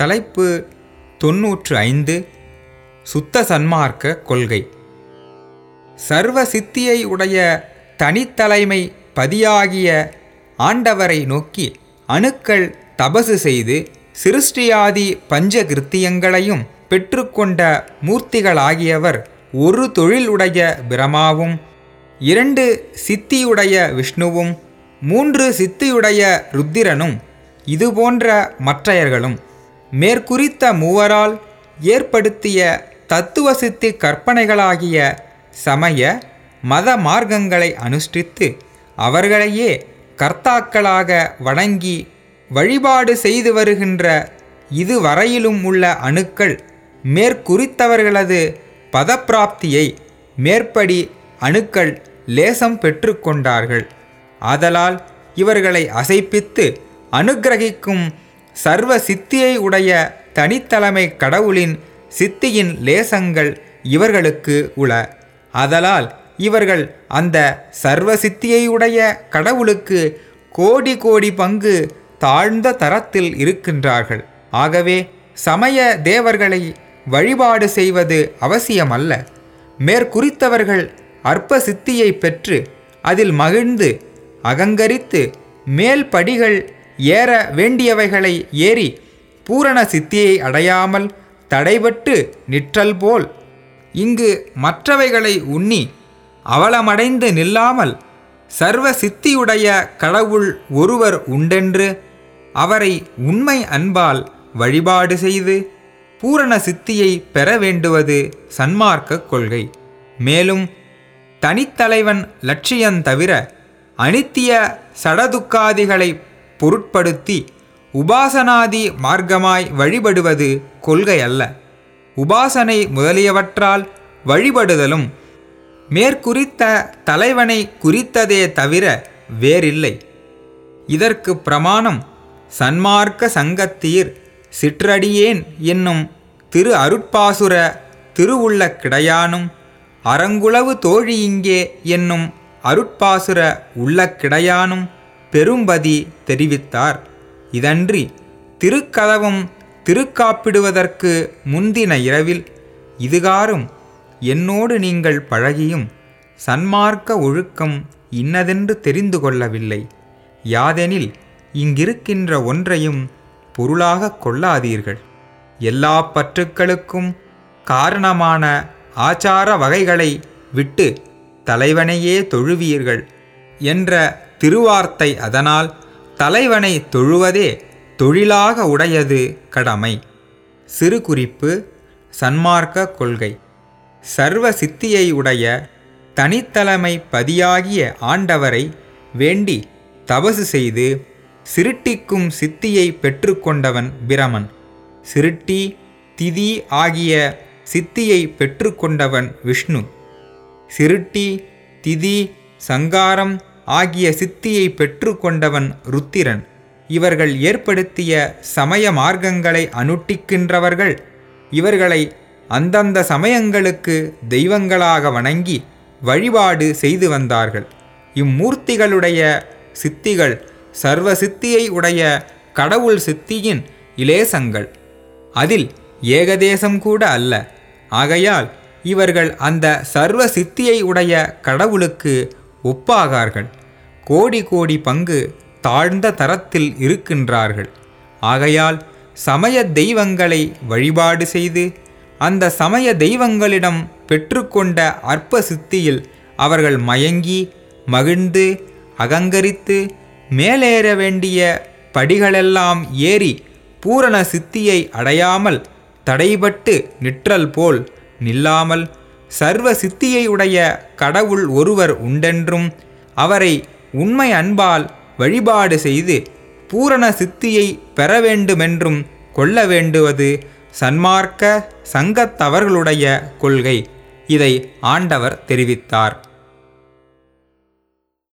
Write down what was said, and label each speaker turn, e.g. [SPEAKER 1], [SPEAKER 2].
[SPEAKER 1] தலைப்பு தொன்னூற்று ஐந்து சுத்த சன்மார்க்க கொள்கை. சர்வ சித்தியை உடைய தனித்தலைமை பதியாகிய ஆண்டவரை நோக்கி அணுக்கள் தபசு செய்து சிருஷ்டியாதி பஞ்சகிருத்தியங்களையும் பெற்றுக்கொண்ட மூர்த்திகளாகியவர் ஒரு தொழிலுடைய பிரமாவும் இரண்டு சித்தியுடைய விஷ்ணுவும் மூன்று சித்தியுடைய ருத்திரனும் இதுபோன்ற மற்றையர்களும். மேற்குறித்த மூவரால் ஏற்படுத்திய தத்துவ சித்தி கற்பனைகளாகிய சமய மத மார்க்கங்களை அனுஷ்டித்து அவர்களையே கர்த்தாக்களாக வணங்கி வழிபாடு செய்து வருகின்ற இதுவரையிலும் உள்ள அணுக்கள் மேற்குறித்தவர்களது பதப்பிராப்தியை மேற்படி அணுக்கள் லேசம் பெற்றுக்கொண்டார்கள். ஆதலால் இவர்களை அசைப்பித்து அனுக்கிரகிக்கும் சர்வ சித்தியை உடைய தனித்தலைமை கடவுளின் சித்தியின் லேசங்கள் இவர்களுக்கு உள. ஆதலால் இவர்கள் அந்த சர்வ சித்தியையுடைய கடவுளுக்கு கோடி கோடி பங்கு தாழ்ந்த தரத்தில் இருக்கின்றார்கள். ஆகவே சமய தேவர்களை வழிபாடு செய்வது அவசியமல்ல. மேற்குறித்தவர்கள் அற்ப சித்தியை பெற்று அதில் மகிழ்ந்து அகங்கரித்து மேல் படிகள் ஏற வேண்டியவைகளை ஏறி பூரண சித்தியை அடையாமல் தடைபட்டு நிற்றல் போல் இங்கு மற்றவைகளை உண்ணி அவலமடைந்து நில்லாமல் சர்வ சித்தியுடைய கடவுள் ஒருவர் உண்டென்று அவரை உண்மை அன்பால் வழிபாடு செய்து பூரண சித்தியை பெற வேண்டுவது சன்மார்க்க கொள்கை. மேலும் தனித்தலைவன் லட்சியம் தவிர அனித்திய சடதுக்காதிகளை பொருட்படுத்தி உபாசனாதி மார்க்கமாய் வழிபடுவது கொள்கை அல்ல உபாசனை முதலியவற்றால் வழிபடுதலும் மேற்குறித்த தலைவனை குறித்ததே தவிர வேறில்லை. இதற்கு பிரமாணம் சன்மார்க்க சங்கத்தீர் சிற்றடியேன் என்னும் திரு அருட்பாசுர திருவுள்ள கிடையானும் அறங்குளவு தோழி இங்கே என்னும் அருட்பாசுர உள்ள கிடையானும் பெரும்பதி தெரிவித்தார். இதன்றி திருக்கதவும் திருக்காப்பிடுவதற்கு முந்தின இரவில் இதுகாரும் என்னோடு நீங்கள் பழகியும் சன்மார்க்க ஒழுக்கம் இன்னதென்று தெரிந்து கொள்ளவில்லை. யாதெனில் இங்கிருக்கின்ற ஒன்றையும் பொருளாக கொள்ளாதீர்கள். எல்லா பற்றுக்களுக்கும் காரணமான ஆச்சார வகைகளை விட்டு தலைவனையே தொழுவீர்கள் என்ற திருவார்த்தை அதனால் தலைவனை தொழுவதே தொழிலாக உடையது கடமை. சிறு குறிப்பு சன்மார்க்க கொள்கை. சர்வ சித்தியை உடைய தனித்தலைமை பதியாகிய ஆண்டவரை வேண்டி தபசு செய்து சிருட்டிக்கும் சித்தியை பெற்றுக்கொண்டவன் பிரமன். சிருட்டி திதி ஆகிய சித்தியை பெற்றுக்கொண்டவன் விஷ்ணு. சிருட்டி திதி சங்காரம் ஆகிய சித்தியை பெற்றுக்கொண்டவன் ருத்திரன். இவர்கள் ஏற்படுத்திய சமய மார்க்கங்களை அனுட்டிக்கின்றவர்கள். இவர்களை அந்தந்த சமயங்களுக்கு தெய்வங்களாக வணங்கி வழிபாடு செய்து வந்தார்கள். இம்மூர்த்திகளுடைய சித்திகள் சர்வ சித்தியை உடைய கடவுள் சித்தியின் இலேசங்கள். அதில் ஏகதேசம் கூட அல்ல. ஆகையால் இவர்கள் அந்த சர்வ சித்தியை உடைய கடவுளுக்கு ஒப்பாகார்கள். கோடி கோடி பங்கு தாழ்ந்த தரத்தில் இருக்கின்றார்கள். ஆகையால் சமய தெய்வங்களை வழிபாடு செய்து அந்த சமய தெய்வங்களிடம் பெற்றுக்கொண்ட அற்ப சித்தியில் அவர்கள் மயங்கி மகிழ்ந்து அகங்கரித்து மேலேற வேண்டிய படிகளெல்லாம் ஏறி பூரண சித்தியை அடையாமல் தடைபட்டு நிற்றல் போல் நில்லாமல் சர்வ சித்தியை உடைய கடவுள் ஒருவர் உண்டென்றும் அவரை உண்மை அன்பால் வழிபாடு செய்து பூரண சித்தியை பெற வேண்டுமென்றும் கொள்ள வேண்டுவது சன்மார்க்க சங்கத்தவர்களுடைய கொள்கை. இதை ஆண்டவர் தெரிவித்தார்.